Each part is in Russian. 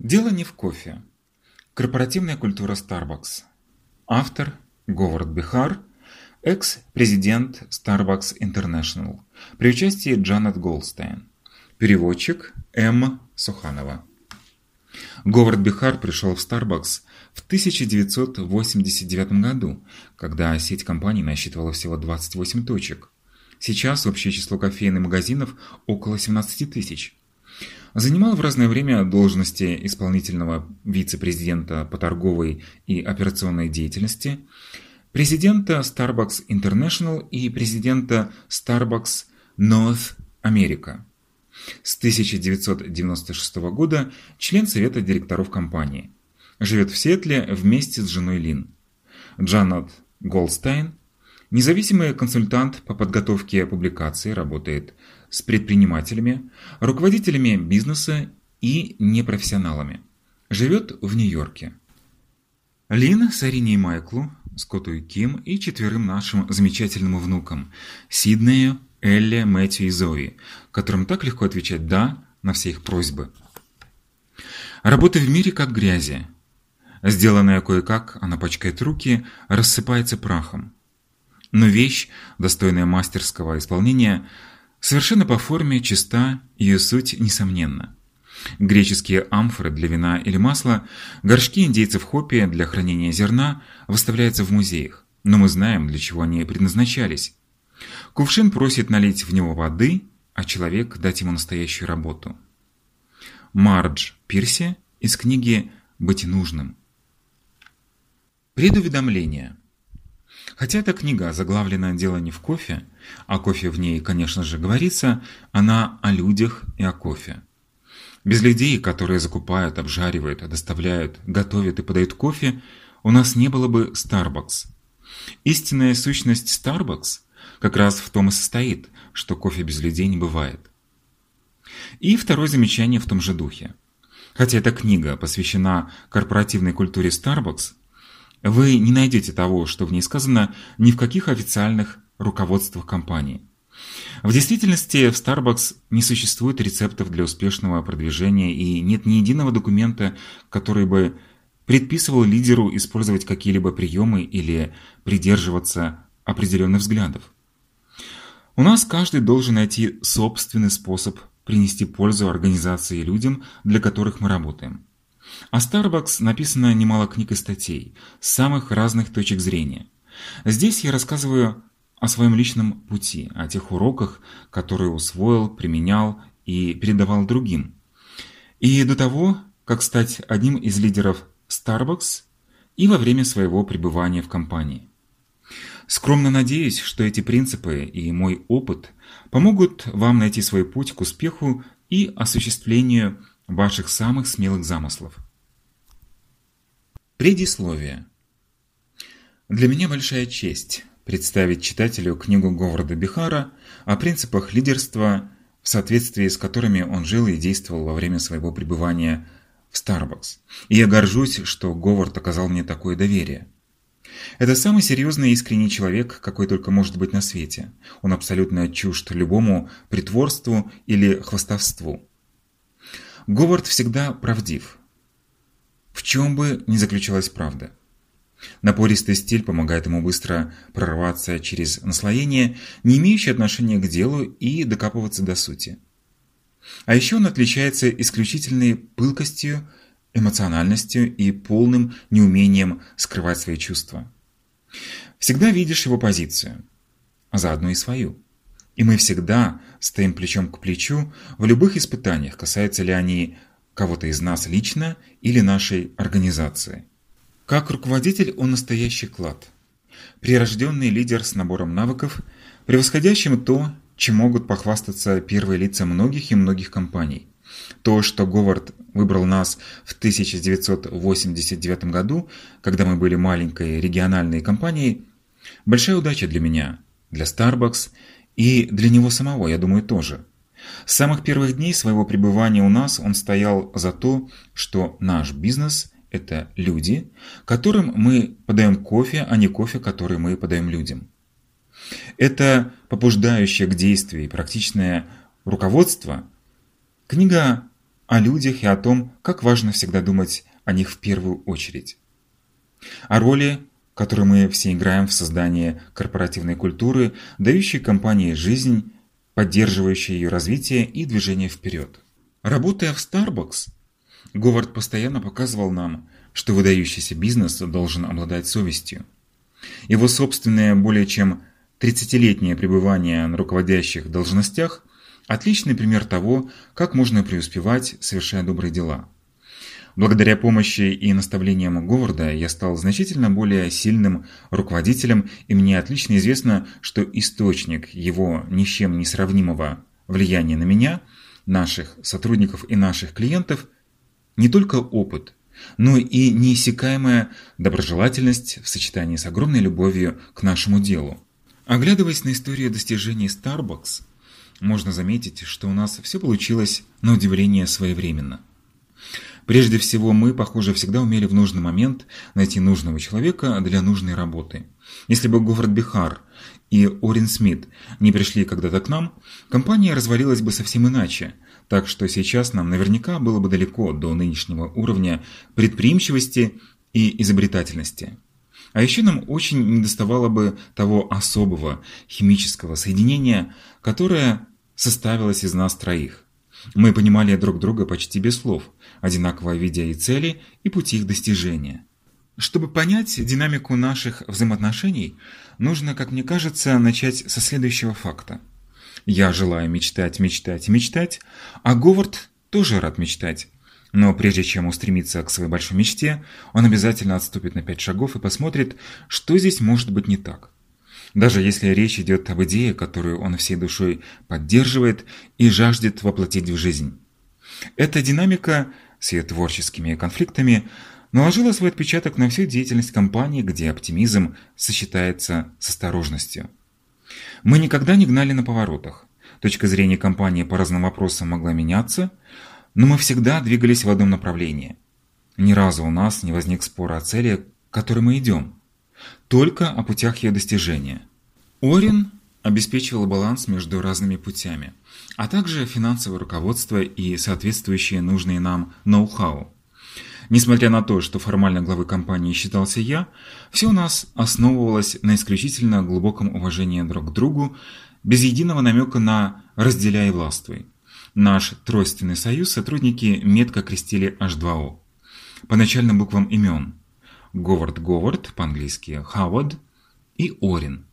Дело не в кофе. Корпоративная культура Starbucks. Автор Говард Бихар, экс-президент Starbucks International, при участии Джанет Голдстейн. Переводчик М. Суханова. Говард Бихар пришел в Starbucks в 1989 году, когда сеть компаний насчитывала всего 28 точек. Сейчас общее число кофейных магазинов около 17 тысяч. Занимал в разное время должности исполнительного вице-президента по торговой и операционной деятельности, президента Starbucks International и президента Starbucks North America. С 1996 года член совета директоров компании. Живет в Сиэтле вместе с женой Лин. Джанет Голдстайн, независимый консультант по подготовке публикаций, работает с предпринимателями, руководителями бизнеса и непрофессионалами. Живет в Нью-Йорке. Лин с Арине и Майклу, Скотту и Ким и четверым нашим замечательным внукам Сиднею, Элле, Мэтью и Зои, которым так легко отвечать «да» на все их просьбы. Работа в мире как грязи. Сделанная кое-как, она пачкает руки, рассыпается прахом. Но вещь, достойная мастерского исполнения, совершенно по форме, чиста, ее суть несомненна. Греческие амфоры для вина или масла, горшки индейцев хопи для хранения зерна выставляются в музеях, но мы знаем, для чего они предназначались. Кувшин просит налить в него воды, а человек дать ему настоящую работу. Мардж Пирси из книги «Быть нужным». Предуведомление. Хотя эта книга заглавлена «Дело не в кофе», а кофе в ней, конечно же, говорится, она о людях и о кофе. Без людей, которые закупают, обжаривают, доставляют, готовят и подают кофе, у нас не было бы Starbucks. Истинная сущность Starbucks как раз в том и состоит, что кофе без людей не бывает. И второе замечание в том же духе. Хотя эта книга посвящена корпоративной культуре Starbucks, вы не найдете того, что в ней сказано ни в каких официальных руководствах компании. В действительности в Starbucks не существует рецептов для успешного продвижения и нет ни единого документа, который бы предписывал лидеру использовать какие-либо приемы или придерживаться определенных взглядов. У нас каждый должен найти собственный способ принести пользу организации и людям, для которых мы работаем. О Starbucks написано немало книг и статей с самых разных точек зрения. Здесь я рассказываю о своем личном пути, о тех уроках, которые усвоил, применял и передавал другим. И до того, как стать одним из лидеров Starbucks и во время своего пребывания в компании. Скромно надеюсь, что эти принципы и мой опыт помогут вам найти свой путь к успеху и осуществлению ваших самых смелых замыслов. Предисловие. Для меня большая честь представить читателю книгу Говарда Бихара о принципах лидерства, в соответствии с которыми он жил и действовал во время своего пребывания в Starbucks. И я горжусь, что Говард оказал мне такое доверие. Это самый серьезный и искренний человек, какой только может быть на свете. Он абсолютно чужд любому притворству или хвастовству. Говард всегда правдив. В чем бы ни заключалась правда. Напористый стиль помогает ему быстро прорваться через наслоение, не имеющее отношения к делу, и докапываться до сути. А еще он отличается исключительной пылкостью, эмоциональностью и полным неумением скрывать свои чувства. Всегда видишь его позицию, а заодно и свою. И мы всегда стоим плечом к плечу в любых испытаниях, касаются ли они кого-то из нас лично или нашей организации. Как руководитель он настоящий клад. Прирожденный лидер с набором навыков, превосходящим то, чем могут похвастаться первые лица многих и многих компаний. То, что Говард выбрал нас в 1989 году, когда мы были маленькой региональной компанией, большая удача для меня, для Starbucks и для него самого, я думаю, тоже. С самых первых дней своего пребывания у нас он стоял за то, что наш бизнес – это люди, которым мы подаем кофе, а не кофе, который мы подаем людям. Это побуждающее к действию и практичное руководство – книга о людях и о том, как важно всегда думать о них в первую очередь. О роли, которую мы все играем в создании корпоративной культуры, дающей компании жизнь, поддерживающей ее развитие и движение вперед. Работая в Starbucks, Говард постоянно показывал нам, что выдающийся бизнес должен обладать совестью. Его собственное более чем 30-летнее пребывание на руководящих должностях – отличный пример того, как можно преуспевать, совершая добрые дела. Благодаря помощи и наставлениям Говарда я стал значительно более сильным руководителем, и мне отлично известно, что источник его ни с чем не сравнимого влияния на меня, наших сотрудников и наших клиентов – не только опыт, но и неиссякаемая доброжелательность в сочетании с огромной любовью к нашему делу. Оглядываясь на историю достижений Starbucks, можно заметить, что у нас все получилось на удивление своевременно. Прежде всего, мы, похоже, всегда умели в нужный момент найти нужного человека для нужной работы. Если бы Говард Бихар и Орин Смит не пришли когда-то к нам, компания развалилась бы совсем иначе – так что сейчас нам наверняка было бы далеко до нынешнего уровня предприимчивости и изобретательности. А еще нам очень недоставало бы того особого химического соединения, которое составилось из нас троих. Мы понимали друг друга почти без слов, одинаково видя и цели, и пути их достижения. Чтобы понять динамику наших взаимоотношений, нужно, как мне кажется, начать со следующего факта. Я желаю мечтать, мечтать мечтать, а Говард тоже рад мечтать. Но прежде чем устремиться к своей большой мечте, он обязательно отступит на пять шагов и посмотрит, что здесь может быть не так. Даже если речь идет об идее, которую он всей душой поддерживает и жаждет воплотить в жизнь. Эта динамика с ее творческими конфликтами наложила свой отпечаток на всю деятельность компании, где оптимизм сочетается с осторожностью. Мы никогда не гнали на поворотах. Точка зрения компании по разным вопросам могла меняться, но мы всегда двигались в одном направлении. Ни разу у нас не возник спор о цели, к которой мы идем, только о путях ее достижения. Орин обеспечивал баланс между разными путями, а также финансовое руководство и соответствующие нужные нам ноу-хау. Несмотря на то, что формально главой компании считался я, все у нас основывалось на исключительно глубоком уважении друг к другу, без единого намека на «разделяй властвуй». Наш тройственный союз сотрудники метко крестили H2O. По начальным буквам имен. Говард Говард, по-английски Хавард, и Орин.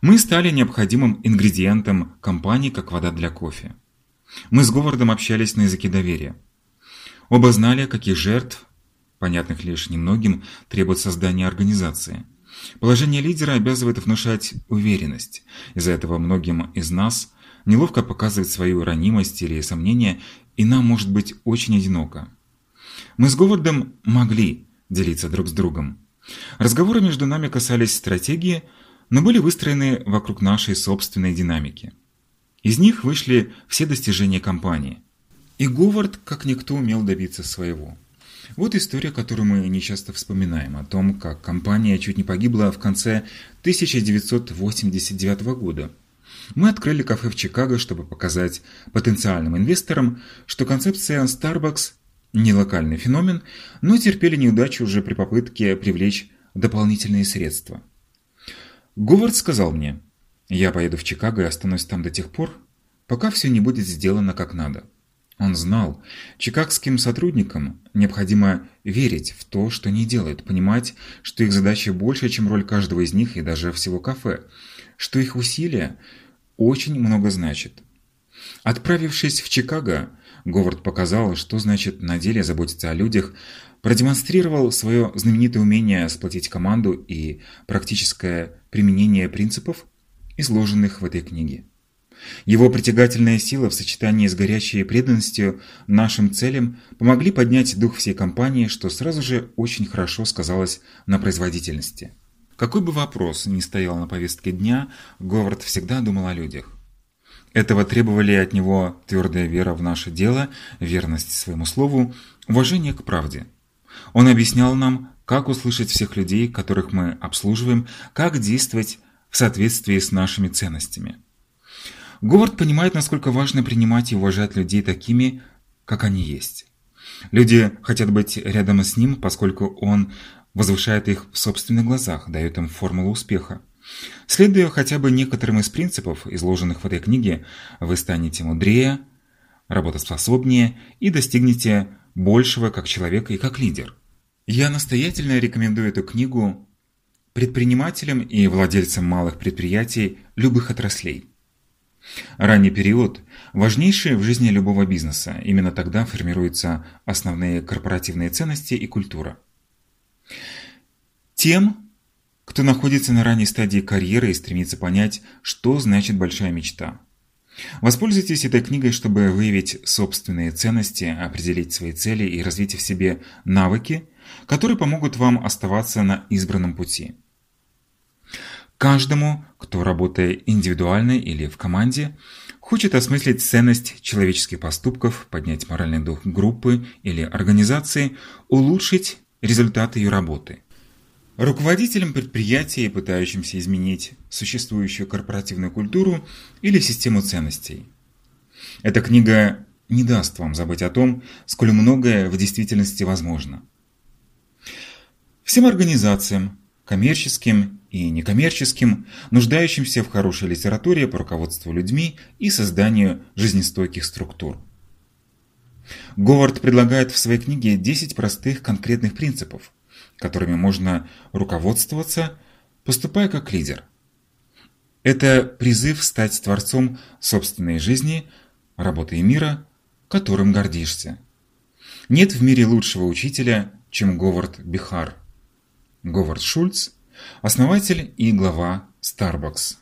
Мы стали необходимым ингредиентом компании, как вода для кофе. Мы с Говардом общались на языке доверия. Оба знали, каких жертв, понятных лишь немногим, требует создание организации. Положение лидера обязывает внушать уверенность. Из-за этого многим из нас неловко показывать свою ранимость или сомнения, и нам может быть очень одиноко. Мы с Говардом могли делиться друг с другом. Разговоры между нами касались стратегии, но были выстроены вокруг нашей собственной динамики. Из них вышли все достижения компании. И Говард, как никто, умел добиться своего. Вот история, которую мы нечасто вспоминаем, о том, как компания чуть не погибла в конце 1989 года. Мы открыли кафе в Чикаго, чтобы показать потенциальным инвесторам, что концепция Starbucks не локальный феномен, но терпели неудачу уже при попытке привлечь дополнительные средства. Говард сказал мне, я поеду в Чикаго и останусь там до тех пор, пока все не будет сделано как надо. Он знал, чикагским сотрудникам необходимо верить в то, что они делают, понимать, что их задача больше, чем роль каждого из них и даже всего кафе, что их усилия очень много значат. Отправившись в Чикаго, Говард показал, что значит на деле заботиться о людях, продемонстрировал свое знаменитое умение сплотить команду и практическое применение принципов, изложенных в этой книге. Его притягательная сила в сочетании с горячей преданностью нашим целям помогли поднять дух всей компании, что сразу же очень хорошо сказалось на производительности. Какой бы вопрос ни стоял на повестке дня, Говард всегда думал о людях. Этого требовали от него твердая вера в наше дело, верность своему слову, уважение к правде. Он объяснял нам, как услышать всех людей, которых мы обслуживаем, как действовать в соответствии с нашими ценностями. Говард понимает, насколько важно принимать и уважать людей такими, как они есть. Люди хотят быть рядом с ним, поскольку он возвышает их в собственных глазах, дает им формулу успеха. Следуя хотя бы некоторым из принципов, изложенных в этой книге, вы станете мудрее, работоспособнее и достигнете большего как человек и как лидер. Я настоятельно рекомендую эту книгу предпринимателям и владельцам малых предприятий любых отраслей. Ранний период важнейший в жизни любого бизнеса. Именно тогда формируются основные корпоративные ценности и культура. Тем, кто находится на ранней стадии карьеры и стремится понять, что значит большая мечта. Воспользуйтесь этой книгой, чтобы выявить собственные ценности, определить свои цели и развить в себе навыки, которые помогут вам оставаться на избранном пути. Каждому, кто работая индивидуально или в команде, хочет осмыслить ценность человеческих поступков, поднять моральный дух группы или организации, улучшить результаты ее работы. Руководителям предприятия, пытающимся изменить существующую корпоративную культуру или систему ценностей. Эта книга не даст вам забыть о том, сколь многое в действительности возможно. Всем организациям, коммерческим и некоммерческим, нуждающимся в хорошей литературе по руководству людьми и созданию жизнестойких структур. Говард предлагает в своей книге 10 простых конкретных принципов, которыми можно руководствоваться, поступая как лидер. Это призыв стать творцом собственной жизни, работы и мира, которым гордишься. Нет в мире лучшего учителя, чем Говард Бихар. Говард Шульц – основатель и глава Starbucks.